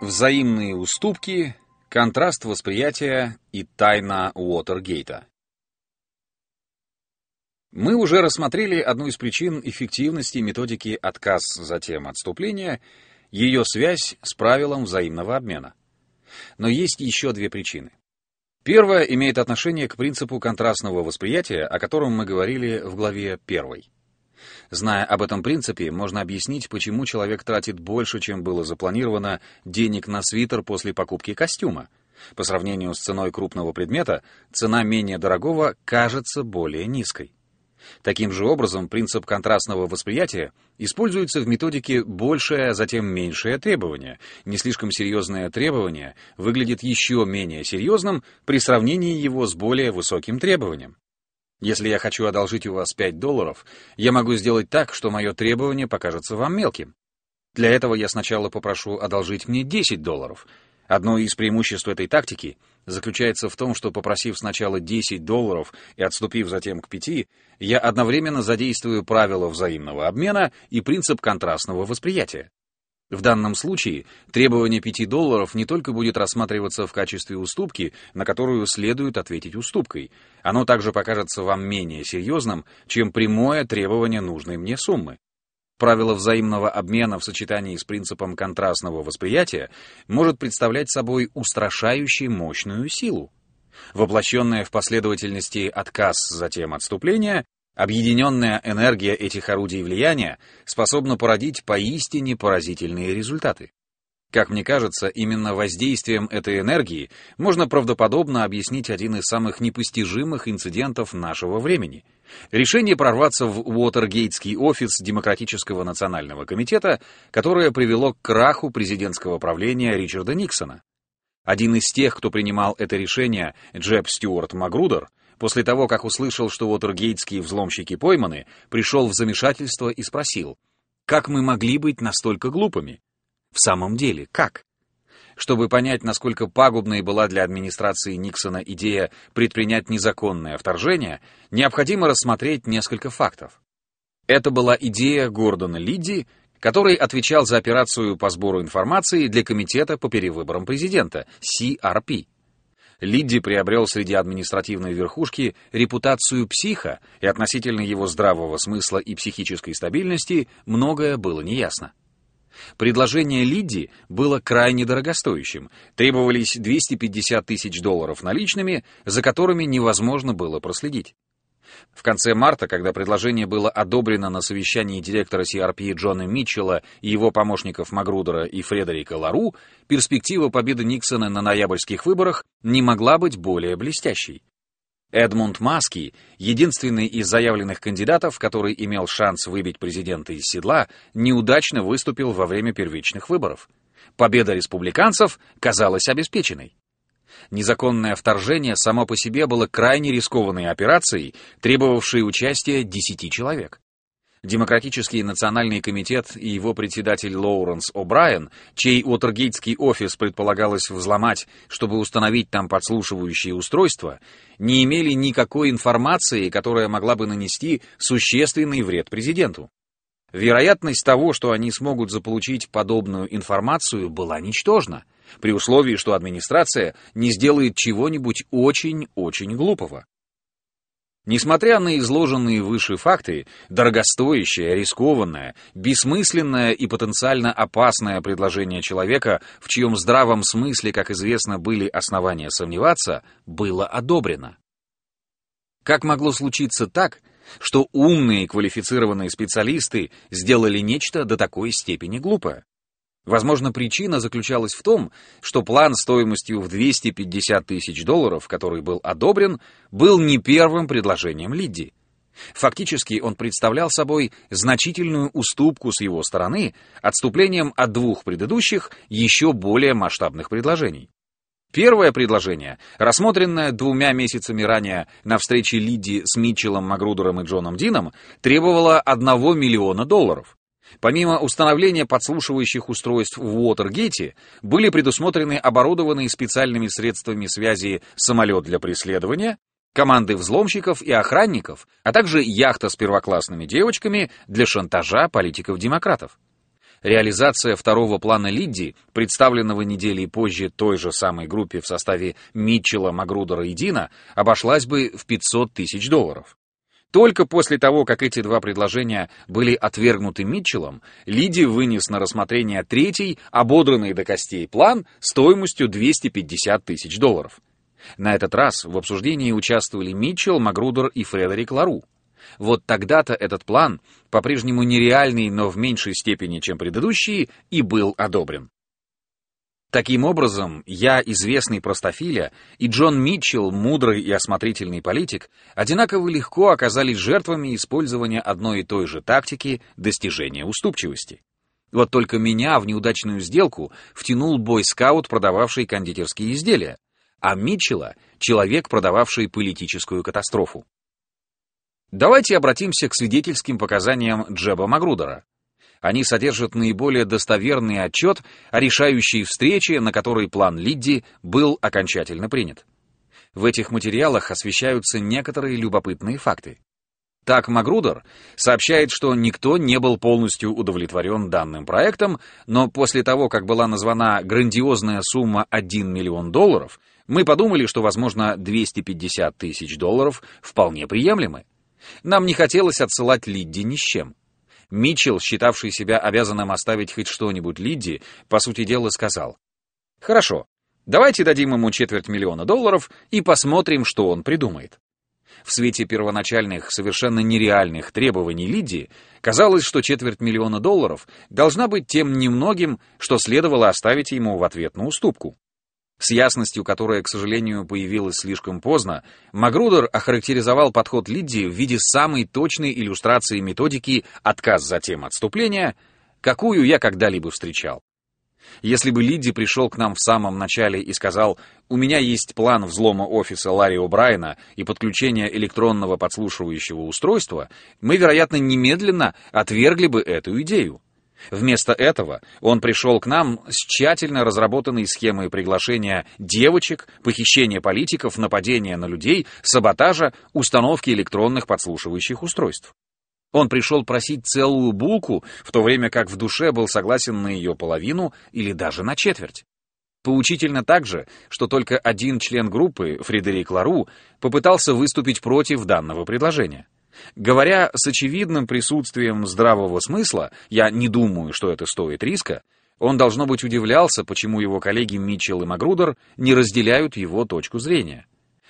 Взаимные уступки, контраст восприятия и тайна Уотергейта. Мы уже рассмотрели одну из причин эффективности методики отказ, затем отступления, ее связь с правилом взаимного обмена. Но есть еще две причины. Первая имеет отношение к принципу контрастного восприятия, о котором мы говорили в главе первой. Зная об этом принципе, можно объяснить, почему человек тратит больше, чем было запланировано, денег на свитер после покупки костюма. По сравнению с ценой крупного предмета, цена менее дорогого кажется более низкой. Таким же образом, принцип контрастного восприятия используется в методике большее, а затем меньшее требование. Не слишком серьезное требование выглядит еще менее серьезным при сравнении его с более высоким требованием. Если я хочу одолжить у вас 5 долларов, я могу сделать так, что мое требование покажется вам мелким. Для этого я сначала попрошу одолжить мне 10 долларов. Одно из преимуществ этой тактики заключается в том, что попросив сначала 10 долларов и отступив затем к 5, я одновременно задействую правила взаимного обмена и принцип контрастного восприятия. В данном случае требование 5 долларов не только будет рассматриваться в качестве уступки, на которую следует ответить уступкой, оно также покажется вам менее серьезным, чем прямое требование нужной мне суммы. Правило взаимного обмена в сочетании с принципом контрастного восприятия может представлять собой устрашающую мощную силу. Воплощенное в последовательности отказ, затем отступление, Объединенная энергия этих орудий влияния способна породить поистине поразительные результаты. Как мне кажется, именно воздействием этой энергии можно правдоподобно объяснить один из самых непостижимых инцидентов нашего времени. Решение прорваться в Уотергейтский офис Демократического национального комитета, которое привело к краху президентского правления Ричарда Никсона. Один из тех, кто принимал это решение, Джеб Стюарт Магрудер, После того, как услышал, что Уотергейтские взломщики пойманы, пришел в замешательство и спросил, как мы могли быть настолько глупыми? В самом деле, как? Чтобы понять, насколько пагубной была для администрации Никсона идея предпринять незаконное вторжение, необходимо рассмотреть несколько фактов. Это была идея Гордона Лидди, который отвечал за операцию по сбору информации для Комитета по перевыборам президента, CRP. Лидди приобрел среди административной верхушки репутацию психа, и относительно его здравого смысла и психической стабильности многое было неясно. Предложение Лидди было крайне дорогостоящим, требовались 250 тысяч долларов наличными, за которыми невозможно было проследить. В конце марта, когда предложение было одобрено на совещании директора CRP Джона Митчелла и его помощников Магрудера и Фредерика Лару, перспектива победы Никсона на ноябрьских выборах не могла быть более блестящей. Эдмунд Маски, единственный из заявленных кандидатов, который имел шанс выбить президента из седла, неудачно выступил во время первичных выборов. Победа республиканцев казалась обеспеченной. Незаконное вторжение само по себе было крайне рискованной операцией, требовавшей участия 10 человек. Демократический национальный комитет и его председатель Лоуренс О'Брайен, чей Уотергейтский офис предполагалось взломать, чтобы установить там подслушивающие устройства, не имели никакой информации, которая могла бы нанести существенный вред президенту. Вероятность того, что они смогут заполучить подобную информацию, была ничтожна при условии, что администрация не сделает чего-нибудь очень-очень глупого. Несмотря на изложенные выше факты, дорогостоящее, рискованное, бессмысленное и потенциально опасное предложение человека, в чьем здравом смысле, как известно, были основания сомневаться, было одобрено. Как могло случиться так, что умные квалифицированные специалисты сделали нечто до такой степени глупое? Возможно, причина заключалась в том, что план стоимостью в 250 тысяч долларов, который был одобрен, был не первым предложением Лидди. Фактически он представлял собой значительную уступку с его стороны отступлением от двух предыдущих, еще более масштабных предложений. Первое предложение, рассмотренное двумя месяцами ранее на встрече Лидди с Митчеллом, Магрудером и Джоном Дином, требовало 1 миллиона долларов. Помимо установления подслушивающих устройств в Уотергейте, были предусмотрены оборудованные специальными средствами связи самолет для преследования, команды взломщиков и охранников, а также яхта с первоклассными девочками для шантажа политиков-демократов. Реализация второго плана Лидди, представленного недели позже той же самой группе в составе Митчелла, Магрудера и Дина, обошлась бы в 500 тысяч долларов. Только после того, как эти два предложения были отвергнуты Митчеллом, Лиди вынес на рассмотрение третий, ободранный до костей план стоимостью 250 тысяч долларов. На этот раз в обсуждении участвовали Митчелл, Магрудер и Фредерик Лару. Вот тогда-то этот план, по-прежнему нереальный, но в меньшей степени, чем предыдущие, и был одобрен. Таким образом, я, известный простофиля, и Джон Митчелл, мудрый и осмотрительный политик, одинаково легко оказались жертвами использования одной и той же тактики достижения уступчивости. Вот только меня в неудачную сделку втянул бойскаут, продававший кондитерские изделия, а Митчелла — человек, продававший политическую катастрофу. Давайте обратимся к свидетельским показаниям Джеба Магрудера, они содержат наиболее достоверный отчет о решающей встрече, на которой план Лидди был окончательно принят. В этих материалах освещаются некоторые любопытные факты. Так Магрудер сообщает, что никто не был полностью удовлетворен данным проектом, но после того, как была названа грандиозная сумма 1 миллион долларов, мы подумали, что, возможно, 250 тысяч долларов вполне приемлемы. Нам не хотелось отсылать Лидди ни с чем. Митчелл, считавший себя обязанным оставить хоть что-нибудь Лидди, по сути дела сказал, «Хорошо, давайте дадим ему четверть миллиона долларов и посмотрим, что он придумает». В свете первоначальных, совершенно нереальных требований Лидии, казалось, что четверть миллиона долларов должна быть тем немногим, что следовало оставить ему в ответ на уступку. С ясностью, которая, к сожалению, появилась слишком поздно, Магрудер охарактеризовал подход Лидди в виде самой точной иллюстрации методики «отказ затем отступления», какую я когда-либо встречал. Если бы Лидди пришел к нам в самом начале и сказал «У меня есть план взлома офиса Ларри О'Брайена и подключения электронного подслушивающего устройства», мы, вероятно, немедленно отвергли бы эту идею. Вместо этого он пришел к нам с тщательно разработанной схемой приглашения девочек, похищения политиков, нападения на людей, саботажа, установки электронных подслушивающих устройств. Он пришел просить целую булку, в то время как в душе был согласен на ее половину или даже на четверть. Поучительно также, что только один член группы, Фредерик Лару, попытался выступить против данного предложения. Говоря с очевидным присутствием здравого смысла, я не думаю, что это стоит риска, он, должно быть, удивлялся, почему его коллеги Митчелл и Магрудер не разделяют его точку зрения.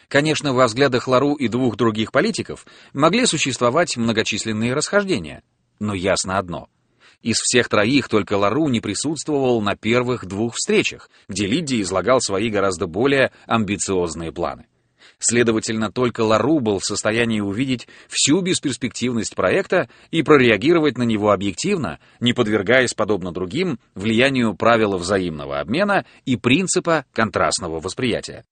Конечно, во взглядах Лару и двух других политиков могли существовать многочисленные расхождения, но ясно одно. Из всех троих только Лару не присутствовал на первых двух встречах, где Лидди излагал свои гораздо более амбициозные планы. Следовательно, только Лару был в состоянии увидеть всю бесперспективность проекта и прореагировать на него объективно, не подвергаясь, подобно другим, влиянию правила взаимного обмена и принципа контрастного восприятия.